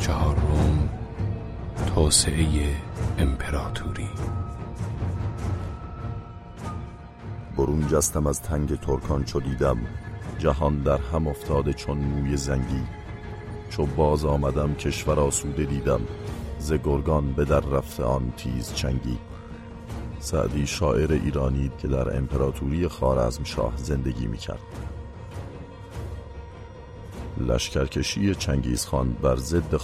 چهارم توسعه امپراتوری. برون جستم از تنگ ترکان چو دیدم جهان در هم افتاده چون موی زنگی. چو باز آمدم کشور آسوده دیدم ز گرگان به در رفته آن تیز چنگی. سعدی شاعر ایرانی که در امپراتوری شاه زندگی می‌کرد. لشکرکشی چنگیزخان بر ضد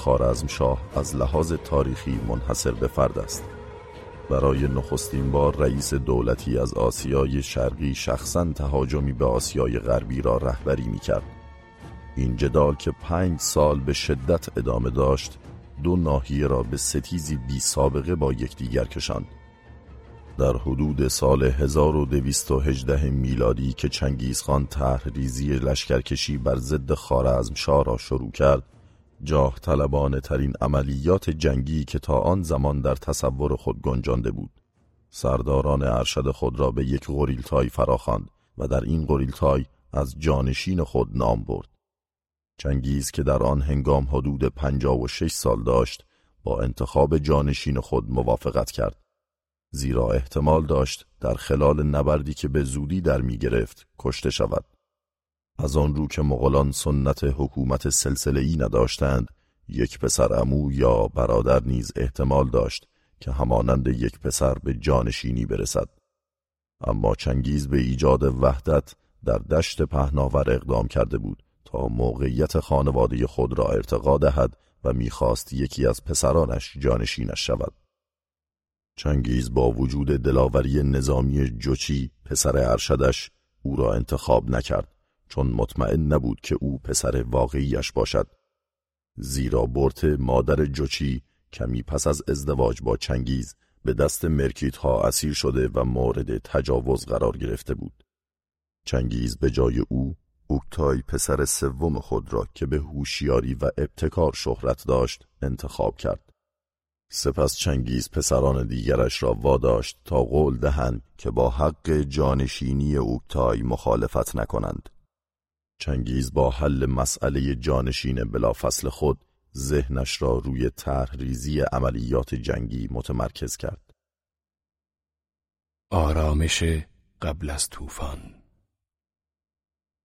شاه از لحاظ تاریخی منحصر به فرد است. برای نخستین بار رئیس دولتی از آسیای شرقی شخصا تهاجمی به آسیای غربی را رهبری می‌کرد. این جدال که پنج سال به شدت ادامه داشت دو ناحیه را به ستیزی بی سابقه با یکدیگر کشاند. در حدود سال 1218 میلادی که چنگیزخان ریزی لشکرکشی بر ضد خارزمشاه را شروع کرد جاه طلبانه ترین عملیات جنگی که تا آن زمان در تصور خود گنجانده بود. سرداران ارشد خود را به یک غریلتای فراخواند و در این غریلتای از جانشین خود نام برد. چنگیز که در آن هنگام حدود پنجاه و شش سال داشت با انتخاب جانشین خود موافقت کرد. زیرا احتمال داشت در خلال نبردی که به زودی در می گرفت کشته شود. از آن رو که مغولان سنت حکومت سلسله ای نداشتند یک پسر امو یا برادر نیز احتمال داشت که همانند یک پسر به جانشینی برسد. اما چنگیز به ایجاد وحدت در دشت پهناور اقدام کرده بود تا موقعیت خانواده خود را ارتقا دهد و می‌خواست یکی از پسرانش جانشینش شود. چنگیز با وجود دلاوری نظامی جوچی پسر ارشدش او را انتخاب نکرد چون مطمئن نبود که او پسر واقعیش باشد. زیرا برت مادر جوچی کمی پس از ازدواج با چنگیز به دست مرکیت ها اسیر شده و مورد تجاوز قرار گرفته بود. چنگیز به جای او اوکتای پسر سوم خود را که به هوشیاری و ابتکار شهرت داشت انتخاب کرد. سپس چنگیز پسران دیگرش را واداشت تا قول دهند که با حق جانشینی اوکتای مخالفت نکنند. چنگیز با حل مسئله جانشین بلافصل خود ذهنش را روی طرحریزی عملیات جنگی متمرکز کرد. آرامش قبل از طوفان.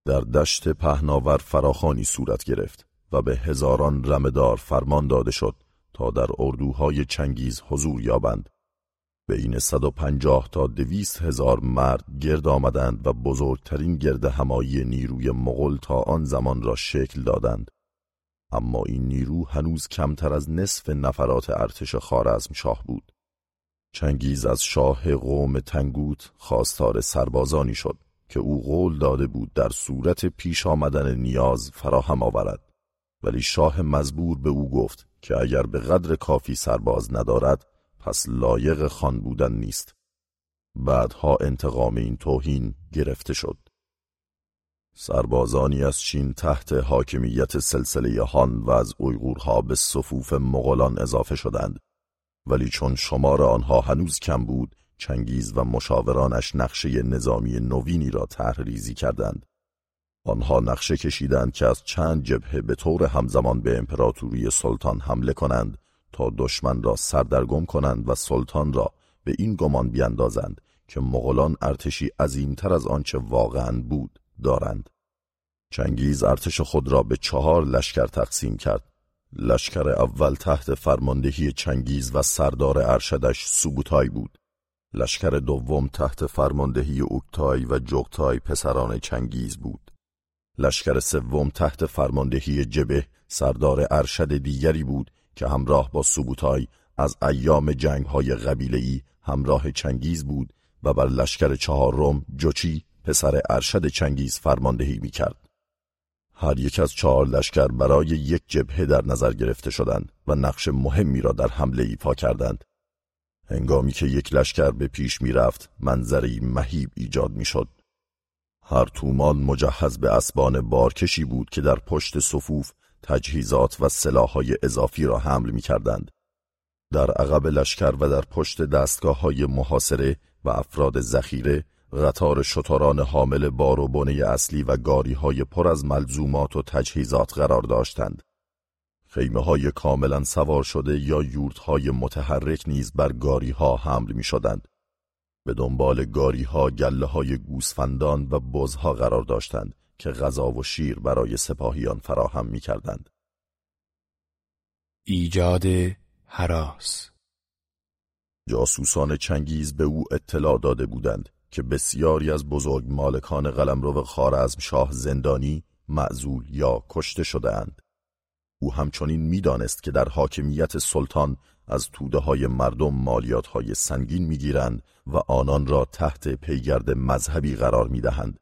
در دشت پهناور فراخانی صورت گرفت و به هزاران رمدار فرمان داده شد تا در اردوهای چنگیز حضور یابند. بین 150 تا دویست هزار مرد گرد آمدند و بزرگترین گرد همایی نیروی مغول تا آن زمان را شکل دادند. اما این نیرو هنوز کمتر از نصف نفرات ارتش خارزم شاه بود. چنگیز از شاه قوم تنگوت خواستار سربازانی شد که او قول داده بود در صورت پیش آمدن نیاز فراهم آورد. ولی شاه مزبور به او گفت که اگر به قدر کافی سرباز ندارد پس لایق خان بودن نیست. بعدها انتقام این توهین گرفته شد. سربازانی از چین تحت حاکمیت سلسله هان و از اویغورها به صفوف مغولان اضافه شدند. ولی چون شمار آنها هنوز کم بود چنگیز و مشاورانش نقشه نظامی نوینی را تحریزی کردند. آنها نقشه کشیدند که از چند جبهه به طور همزمان به امپراتوری سلطان حمله کنند تا دشمن را سردرگم کنند و سلطان را به این گمان بیندازند که مغولان ارتشی عظیمتر از آنچه واقعا بود دارند. چنگیز ارتش خود را به چهار لشکر تقسیم کرد. لشکر اول تحت فرماندهی چنگیز و سردار ارشدش سوبوتای بود. لشکر دوم تحت فرماندهی اوکتای و جوکتای پسران چنگیز بود. لشکر سوم تحت فرماندهی جبه سردار ارشد دیگری بود که همراه با سوبوتای از ایام جنگ های قبیله‌ای همراه چنگیز بود و بر لشکر چهارم جوچی پسر ارشد چنگیز فرماندهی می کرد. هر یک از چهار لشکر برای یک جبهه در نظر گرفته شدند و نقش مهمی را در حمله ایفا کردند. هنگامی که یک لشکر به پیش می رفت منظری مهیب ایجاد می شد. هر تومان مجهز به اسبان بارکشی بود که در پشت صفوف تجهیزات و سلاحهای اضافی را حمل می کردند. در عقب لشکر و در پشت دستگاه های محاصره و افراد ذخیره قطار شتران حامل بار و بنه اصلی و گاری های پر از ملزومات و تجهیزات قرار داشتند. خیمه های کاملا سوار شده یا یورت های متحرک نیز بر گاری ها حمل می شدند. به دنبال گاری ها گله های گوسفندان و بزها قرار داشتند که غذا و شیر برای سپاهیان فراهم می کردند. ایجاد حراس جاسوسان چنگیز به او اطلاع داده بودند که بسیاری از بزرگ مالکان قلمرو خارزم شاه زندانی، معزول یا کشته شده اند. او همچنین می‌دانست که در حاکمیت سلطان از توده های مردم مالیات های سنگین می‌گیرند و آنان را تحت پیگرد مذهبی قرار می‌دهند.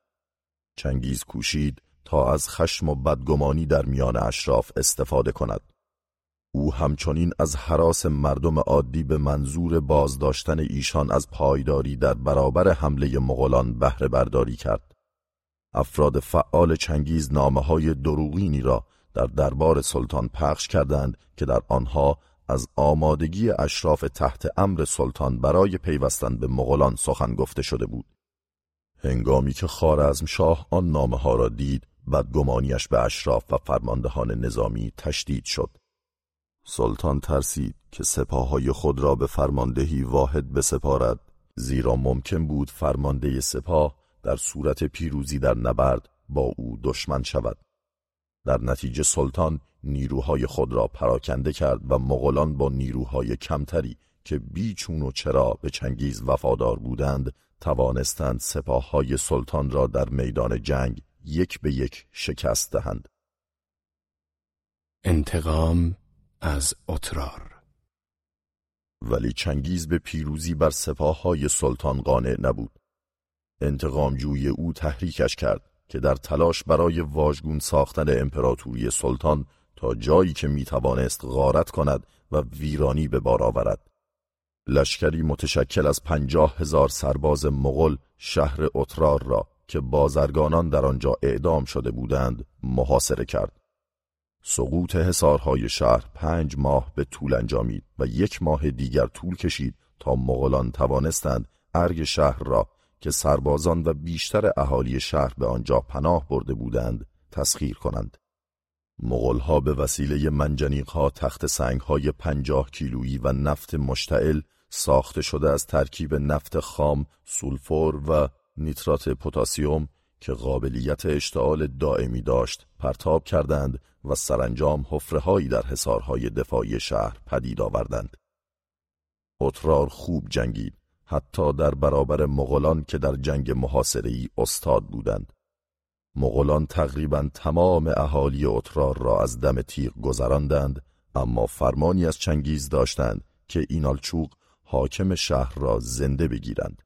چنگیز کوشید تا از خشم و بدگمانی در میان اشراف استفاده کند. او همچنین از حراس مردم عادی به منظور بازداشتن ایشان از پایداری در برابر حمله مغولان بهره برداری کرد. افراد فعال چنگیز نامه های دروغینی را در دربار سلطان پخش کردند که در آنها از آمادگی اشراف تحت امر سلطان برای پیوستن به مغولان سخن گفته شده بود. هنگامی که خارزم شاه آن نامه ها را دید بدگمانیش به اشراف و فرماندهان نظامی تشدید شد. سلطان ترسید که سپاههای خود را به فرماندهی واحد بسپارد زیرا ممکن بود فرمانده سپاه در صورت پیروزی در نبرد با او دشمن شود. در نتیجه سلطان نیروهای خود را پراکنده کرد و مغولان با نیروهای کمتری که بیچون و چرا به چنگیز وفادار بودند توانستند سپاههای سلطان را در میدان جنگ یک به یک شکست دهند. انتقام از اترار ولی چنگیز به پیروزی بر سپاههای سلطان قانع نبود. انتقام جوی او تحریکش کرد که در تلاش برای واژگون ساختن امپراتوری سلطان تا جایی که می‌توانست غارت کند و ویرانی به بار آورد. لشکری متشکل از پنجاه هزار سرباز مغل شهر اترار را که بازرگانان در آنجا اعدام شده بودند محاصره کرد. سقوط حصارهای شهر پنج ماه به طول انجامید و یک ماه دیگر طول کشید تا مغولان توانستند ارگ شهر را که سربازان و بیشتر اهالی شهر به آنجا پناه برده بودند تسخیر کنند. مغلها به وسیله منجنیقها تخت سنگهای پنجاه کیلویی و نفت مشتعل ساخته شده از ترکیب نفت خام، سولفور و نیترات پتاسیم که قابلیت اشتعال دائمی داشت پرتاب کردند و سرانجام حفرههایی در حصارهای دفاعی شهر پدید آوردند. اترار خوب جنگید حتی در برابر مغولان که در جنگ محاصره استاد بودند. مغولان تقریبا تمام اهالی اترار را از دم تیغ گذراندند اما فرمانی از چنگیز داشتند که اینالچوق حاکم شهر را زنده بگیرند.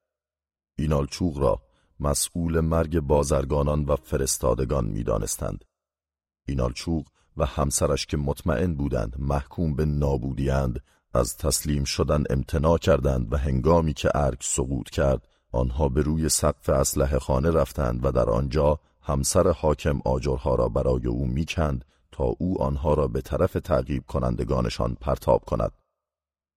اینالچوق را مسئول مرگ بازرگانان و فرستادگان می‌دانستند. اینالچوق و همسرش که مطمئن بودند محکوم به نابودیاند از تسلیم شدن امتناع کردند و هنگامی که ارگ سقوط کرد آنها به روی سقف اسلحه خانه رفتند و در آنجا همسر حاکم آجرها را برای او می‌کند تا او آنها را به طرف تعقیب کنندگانشان پرتاب کند.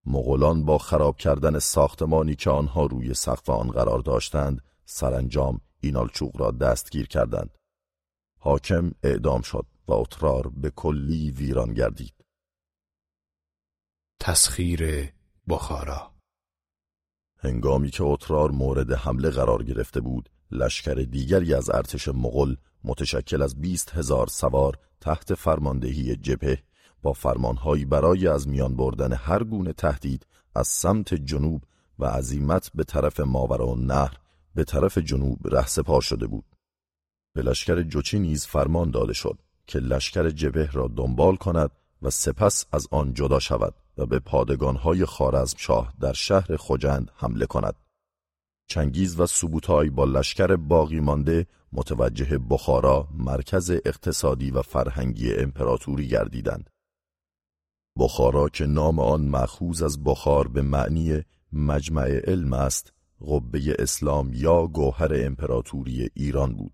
مغولان با خراب کردن ساختمانی که آنها روی سقف آن قرار داشتند سرانجام اینالچوق را دستگیر کردند. حاکم اعدام شد و اترار به کلی ویران گردید. تسخیر بخارا هنگامی که اترار مورد حمله قرار گرفته بود لشکر دیگری از ارتش مغل متشکل از بیست هزار سوار تحت فرماندهی جبهه با فرمانهایی برای از میان بردن هر گونه تهدید از سمت جنوب و عزیمت به طرف ماورا و نهر به طرف جنوب رهسپار شده بود. به لشکر جوچی نیز فرمان داده شد که لشکر جبه را دنبال کند و سپس از آن جدا شود و به پادگانهای خارزم شاه در شهر خوجند حمله کند. چنگیز و سوبوتای با لشکر باقی مانده متوجه بخارا مرکز اقتصادی و فرهنگی امپراتوری گردیدند. بخارا که نام آن مخوز از بخار به معنی مجمع علم است قبه اسلام یا گوهر امپراتوری ایران بود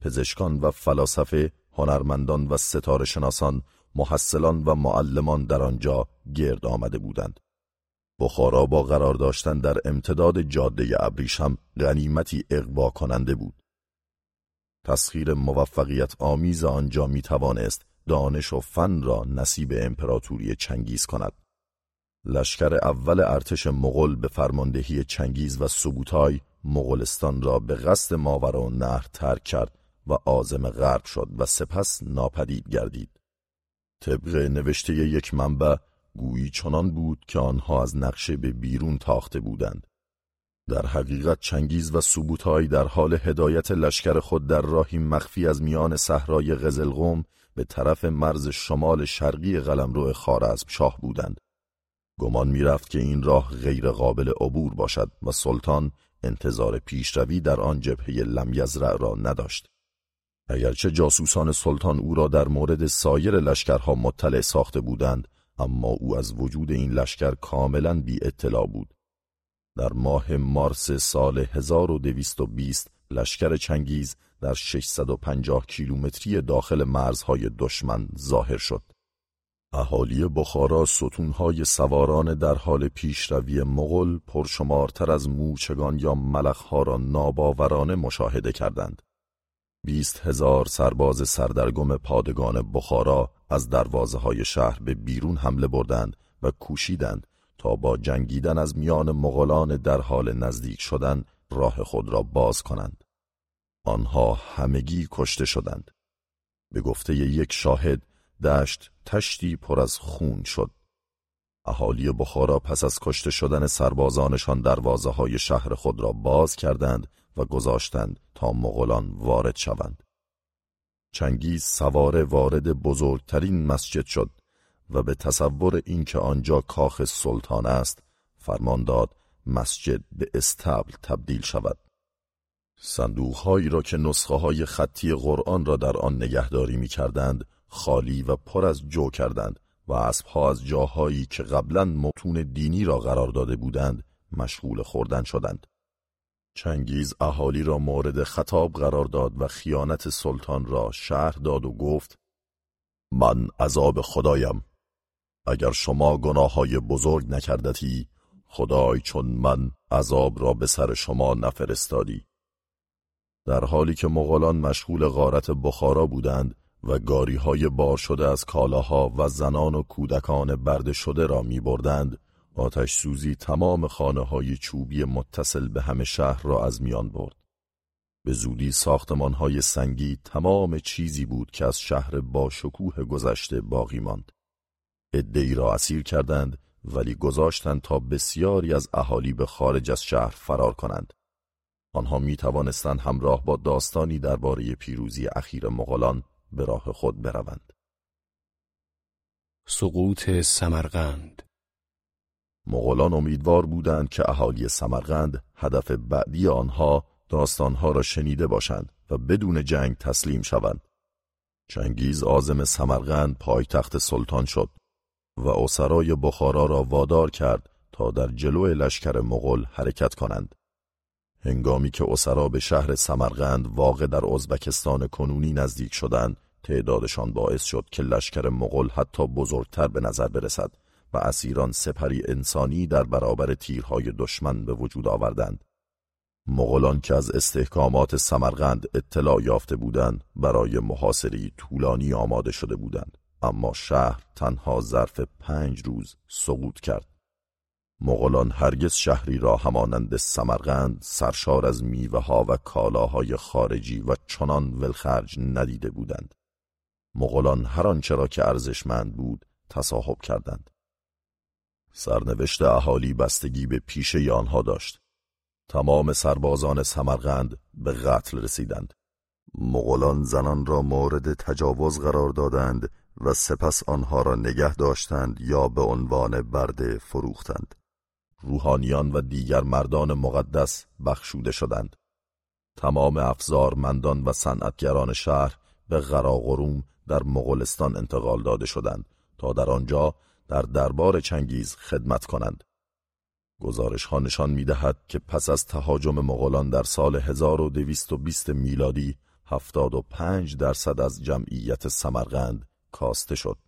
پزشکان و فلاسفه هنرمندان و ستاره شناسان محصلان و معلمان در آنجا گرد آمده بودند بخارا با قرار داشتن در امتداد جاده ابریشم غنیمتی اقوا کننده بود تسخیر موفقیت آمیز آنجا می توانست دانش و فن را نصیب امپراتوری چنگیز کند. لشکر اول ارتش مغول به فرماندهی چنگیز و سبوتای مغولستان را به قصد ماورا و نهر ترک کرد و آزم غرب شد و سپس ناپدید گردید. طبق نوشته یک منبع گویی چنان بود که آنها از نقشه به بیرون تاخته بودند. در حقیقت چنگیز و سبوتای در حال هدایت لشکر خود در راهی مخفی از میان صحرای قزلقم به طرف مرز شمال شرقی قلمرو خارزم شاه بودند. گمان می‌رفت که این راه غیر قابل عبور باشد و سلطان انتظار پیشروی در آن جبهه لمیزرع را نداشت. اگرچه جاسوسان سلطان او را در مورد سایر لشکرها مطلع ساخته بودند اما او از وجود این لشکر کاملا بی اطلاع بود. در ماه مارس سال 1220 لشکر چنگیز در 650 کیلومتری داخل مرزهای دشمن ظاهر شد. اهالی بخارا ستونهای سواران در حال پیشروی مغل پرشمارتر از موچگان یا ملخها را ناباورانه مشاهده کردند. بیست هزار سرباز سردرگم پادگان بخارا از دروازه های شهر به بیرون حمله بردند و کوشیدند تا با جنگیدن از میان مغولان در حال نزدیک شدن راه خود را باز کنند. آنها همگی کشته شدند. به گفته یک شاهد دشت تشتی پر از خون شد. اهالی بخارا پس از کشته شدن سربازانشان دروازه های شهر خود را باز کردند و گذاشتند تا مغولان وارد شوند. چنگیز سوار وارد بزرگترین مسجد شد و به تصور اینکه آنجا کاخ سلطان است فرمان داد مسجد به استبل تبدیل شود. صندوقهایی را که نسخه های خطی قرآن را در آن نگهداری می کردند خالی و پر از جو کردند و اسبها از جاهایی که قبلا متون دینی را قرار داده بودند مشغول خوردن شدند. چنگیز اهالی را مورد خطاب قرار داد و خیانت سلطان را شهر داد و گفت من عذاب خدایم. اگر شما گناه های بزرگ نکردتی خدای چون من عذاب را به سر شما نفرستادی. در حالی که مغولان مشغول غارت بخارا بودند و گاری های بار شده از کالاها و زنان و کودکان برده شده را می بردند آتش سوزی تمام خانه های چوبی متصل به همه شهر را از میان برد. به زودی ساختمان های سنگی تمام چیزی بود که از شهر با شکوه گذشته باقی ماند. ادهی را اسیر کردند ولی گذاشتند تا بسیاری از اهالی به خارج از شهر فرار کنند. آنها می توانستند همراه با داستانی درباره پیروزی اخیر مغولان به راه خود بروند. سقوط سمرقند مغولان امیدوار بودند که اهالی سمرقند هدف بعدی آنها داستانها را شنیده باشند و بدون جنگ تسلیم شوند. چنگیز آزم سمرقند پایتخت سلطان شد و اسرای بخارا را وادار کرد تا در جلو لشکر مغول حرکت کنند. هنگامی که اسرا به شهر سمرقند واقع در ازبکستان کنونی نزدیک شدند، تعدادشان باعث شد که لشکر مغول حتی بزرگتر به نظر برسد و اسیران سپری انسانی در برابر تیرهای دشمن به وجود آوردند. مغولان که از استحکامات سمرقند اطلاع یافته بودند برای محاصری طولانی آماده شده بودند. اما شهر تنها ظرف پنج روز سقوط کرد. مغولان هرگز شهری را همانند سمرقند سرشار از میوه ها و کالاهای خارجی و چنان ولخرج ندیده بودند. مغولان هر آنچه را که ارزشمند بود تصاحب کردند. سرنوشت اهالی بستگی به پیشه آنها داشت. تمام سربازان سمرقند به قتل رسیدند. مغولان زنان را مورد تجاوز قرار دادند و سپس آنها را نگه داشتند یا به عنوان برده فروختند. روحانیان و دیگر مردان مقدس بخشوده شدند. تمام افزارمندان و صنعتگران شهر به غراغروم در مغولستان انتقال داده شدند تا در آنجا در دربار چنگیز خدمت کنند. گزارش ها نشان می دهد که پس از تهاجم مغولان در سال 1220 میلادی 75 درصد از جمعیت سمرقند کاسته شد.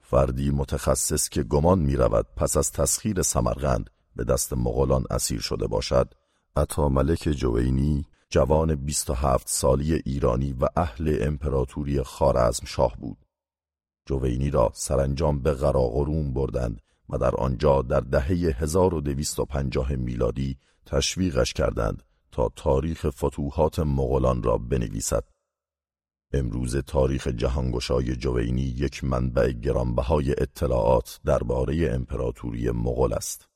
فردی متخصص که گمان می رود پس از تسخیر سمرقند به دست مغولان اسیر شده باشد عطا ملک جوینی جوان 27 سالی ایرانی و اهل امپراتوری خارزم شاه بود. جوینی را سرانجام به قراقروم بردند و در آنجا در دهه 1250 میلادی تشویقش کردند تا تاریخ فتوحات مغولان را بنویسد. امروز تاریخ جهانگشای جوینی یک منبع گرانبهای اطلاعات درباره امپراتوری مغول است.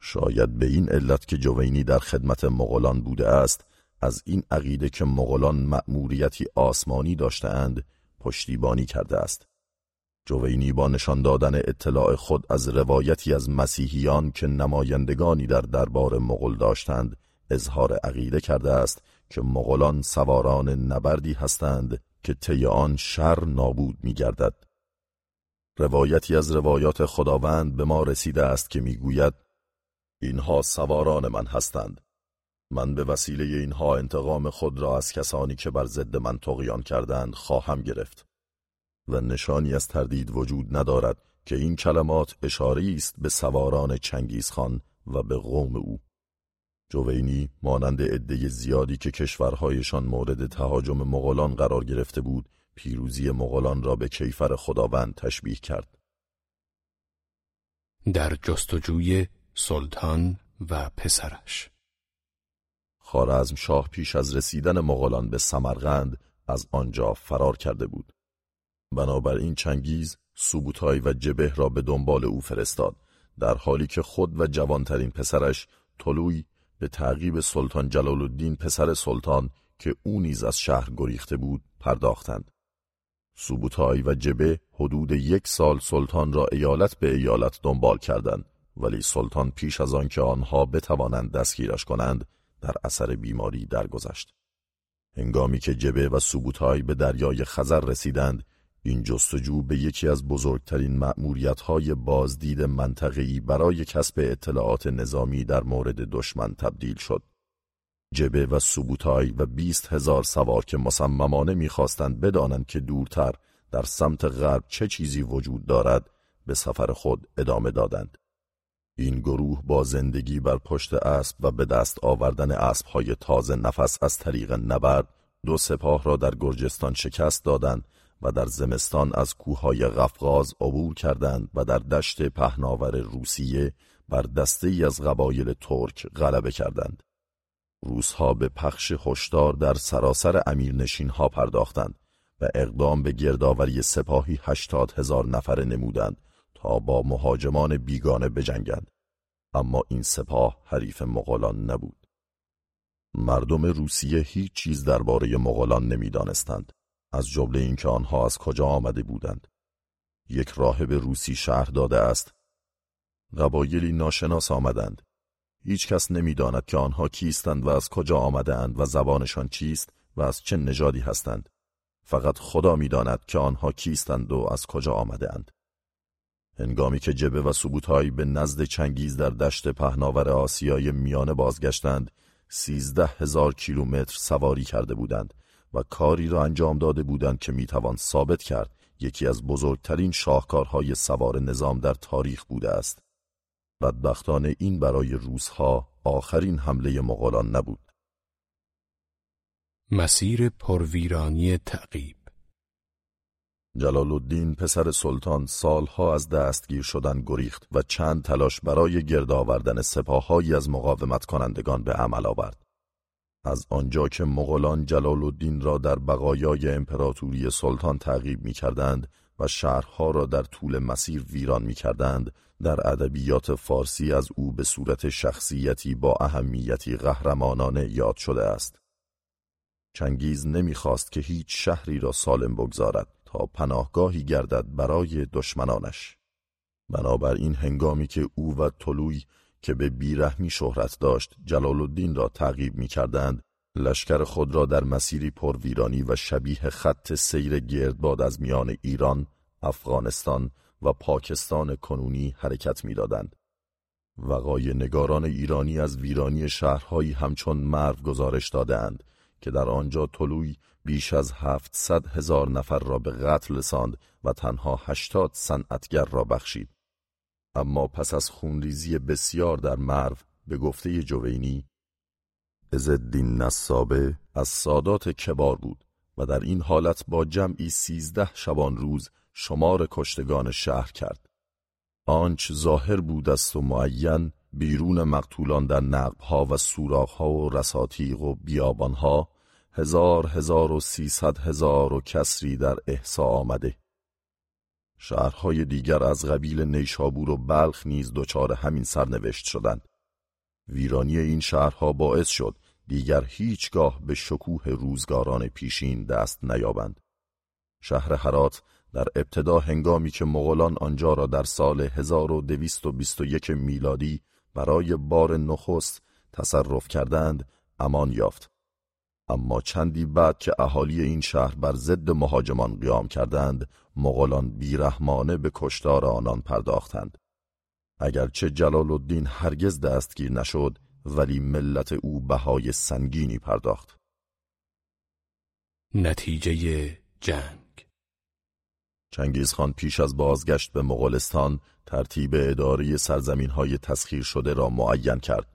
شاید به این علت که جوینی در خدمت مغولان بوده است از این عقیده که مغولان مأموریتی آسمانی داشتهاند پشتیبانی کرده است. جوینی با نشان دادن اطلاع خود از روایتی از مسیحیان که نمایندگانی در دربار مغول داشتند اظهار عقیده کرده است که مغولان سواران نبردی هستند که طی آن شر نابود می گردد. روایتی از روایات خداوند به ما رسیده است که می‌گوید اینها سواران من هستند من به وسیله اینها انتقام خود را از کسانی که بر ضد من تقیان کردند خواهم گرفت و نشانی از تردید وجود ندارد که این کلمات اشاری است به سواران چنگیزخان و به قوم او. جوینی مانند عده زیادی که کشورهایشان مورد تهاجم مغولان قرار گرفته بود پیروزی مغولان را به کیفر خداوند تشبیه کرد. در جستجوی سلطان و پسرش. خارزم شاه پیش از رسیدن مغولان به سمرقند از آنجا فرار کرده بود. بنابراین چنگیز سوبوتای و جبه را به دنبال او فرستاد در حالی که خود و جوانترین پسرش طلوی به تعقیب سلطان جلال الدین پسر سلطان که او نیز از شهر گریخته بود پرداختند سوبوتای و جبه حدود یک سال سلطان را ایالت به ایالت دنبال کردند ولی سلطان پیش از آنکه آنها بتوانند دستگیرش کنند در اثر بیماری درگذشت. هنگامی که جبه و سوبوتای به دریای خزر رسیدند این جستجو به یکی از بزرگترین مأموریت‌های بازدید منطقه‌ای برای کسب اطلاعات نظامی در مورد دشمن تبدیل شد. جبه و سوبوتای و بیست هزار سوار که مصممانه می‌خواستند بدانند که دورتر در سمت غرب چه چیزی وجود دارد به سفر خود ادامه دادند. این گروه با زندگی بر پشت اسب و به دست آوردن اسبهای تازه نفس از طریق نبرد دو سپاه را در گرجستان شکست دادند و در زمستان از کوههای غفغاز عبور کردند و در دشت پهناور روسیه بر دسته ای از قبایل ترک غلبه کردند. روسها به پخش هشدار در سراسر امیرنشین ها پرداختند و اقدام به گردآوری سپاهی هشتاد هزار نفره نمودند تا با مهاجمان بیگانه بجنگند. اما این سپاه حریف مغولان نبود. مردم روسیه هیچ چیز درباره مغولان نمی‌دانستند. از جمله اینکه آنها از کجا آمده بودند. یک راهب روسی شهر داده است. قبایلی ناشناس آمدند. هیچ کس نمی‌داند که آنها کیستند و از کجا آمدهاند و زبانشان چیست و از چه نژادی هستند. فقط خدا می‌داند که آنها کیستند و از کجا آمدهاند. هنگامی که جبه و سبوتهایی به نزد چنگیز در دشت پهناور آسیای میانه بازگشتند سیزده هزار کیلومتر سواری کرده بودند. و کاری را انجام داده بودند که می‌توان ثابت کرد یکی از بزرگترین شاهکارهای سوار نظام در تاریخ بوده است بدبختانه این برای روزها آخرین حمله مغولان نبود مسیر پرویرانی تعقیب جلال الدین پسر سلطان سالها از دستگیر شدن گریخت و چند تلاش برای گرد آوردن سپاههایی از مقاومت کنندگان به عمل آورد. از آنجا که مغولان جلال الدین را در بقایای امپراتوری سلطان تعقیب می کردند و شهرها را در طول مسیر ویران می کردند در ادبیات فارسی از او به صورت شخصیتی با اهمیتی قهرمانانه یاد شده است. چنگیز نمی‌خواست که هیچ شهری را سالم بگذارد تا پناهگاهی گردد برای دشمنانش بنابراین هنگامی که او و طلوی که به بیرحمی شهرت داشت جلال الدین را تعقیب می کردند لشکر خود را در مسیری پرویرانی و شبیه خط سیر گردباد از میان ایران، افغانستان و پاکستان کنونی حرکت می‌دادند. وقای نگاران ایرانی از ویرانی شهرهایی همچون مرو گزارش دادند که در آنجا طلوی بیش از هفتصد هزار نفر را به قتل رساند و تنها هشتاد صنعتگر را بخشید. اما پس از خونریزی بسیار در مرو به گفته جوینی ازدین نصابه از سادات کبار بود و در این حالت با جمعی سیزده شبان روز شمار کشتگان شهر کرد. آنچ ظاهر بود است و معین بیرون مقتولان در نقبها و سوراخها و رساتیق و بیابانها هزار هزار و سیصد هزار و کسری در احسا آمده شهرهای دیگر از قبیل نیشابور و بلخ نیز دچار همین سرنوشت شدند. ویرانی این شهرها باعث شد دیگر هیچگاه به شکوه روزگاران پیشین دست نیابند. شهر حرات در ابتدا هنگامی که مغولان آنجا را در سال 1221 میلادی برای بار نخست تصرف کردند امان یافت. اما چندی بعد که اهالی این شهر بر ضد مهاجمان قیام کردند مغولان بیرحمانه به کشتار آنان پرداختند. اگرچه جلال الدین هرگز دستگیر نشد ولی ملت او بهای سنگینی پرداخت. نتیجه جنگ. چنگیز خان پیش از بازگشت به مغولستان ترتیب اداری سرزمین های تسخیر شده را معین کرد.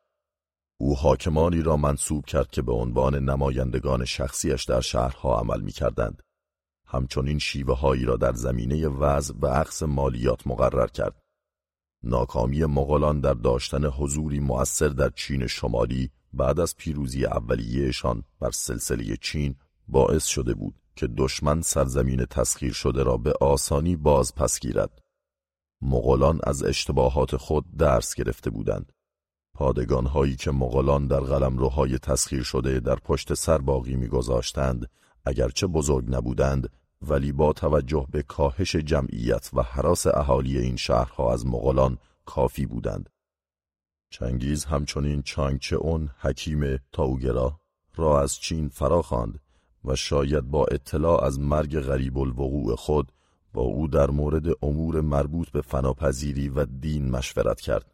او حاکمانی را منصوب کرد که به عنوان نمایندگان شخصیش در شهرها عمل می کردند. همچنین شیوه هایی را در زمینه وضع و عقص مالیات مقرر کرد. ناکامی مغولان در داشتن حضوری مؤثر در چین شمالی بعد از پیروزی اولیهشان بر سلسله چین باعث شده بود که دشمن سرزمین تسخیر شده را به آسانی باز پس گیرد. مغولان از اشتباهات خود درس گرفته بودند. پادگانهایی که مغولان در قلمروهای تسخیر شده در پشت سر باقی میگذاشتند اگرچه بزرگ نبودند ولی با توجه به کاهش جمعیت و حراس اهالی این شهرها از مغولان کافی بودند. چنگیز همچنین چانگچه اون حکیم تاوگرا را از چین فرا خواند و شاید با اطلاع از مرگ غریب الوقوع خود با او در مورد امور مربوط به فناپذیری و دین مشورت کرد.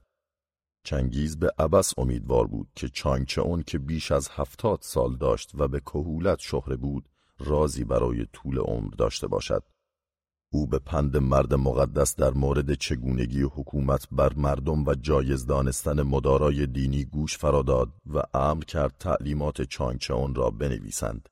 چنگیز به عبس امیدوار بود که چانگچه اون که بیش از هفتاد سال داشت و به کهولت شهره بود رازی برای طول عمر داشته باشد. او به پند مرد مقدس در مورد چگونگی حکومت بر مردم و جایز دانستن مدارای دینی گوش فراداد و امر کرد تعلیمات چانگچون را بنویسند.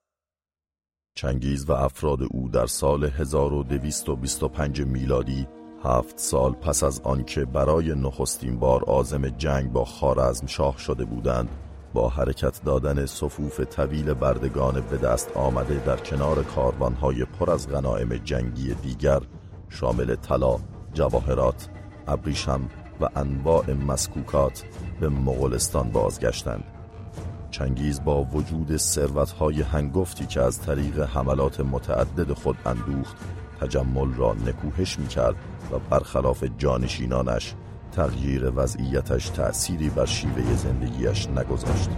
چنگیز و افراد او در سال 1225 میلادی هفت سال پس از آنکه برای نخستین بار آزم جنگ با خارزم شاه شده بودند با حرکت دادن صفوف طویل بردگان به دست آمده در کنار کاروانهای پر از غنایم جنگی دیگر شامل طلا، جواهرات، ابریشم و انواع مسکوکات به مغولستان بازگشتند. چنگیز با وجود ثروتهای هنگفتی که از طریق حملات متعدد خود اندوخت تجمل را نکوهش می‌کرد و برخلاف جانشینانش تغییر وضعیتش تأثیری بر شیوه زندگیش نگذاشت.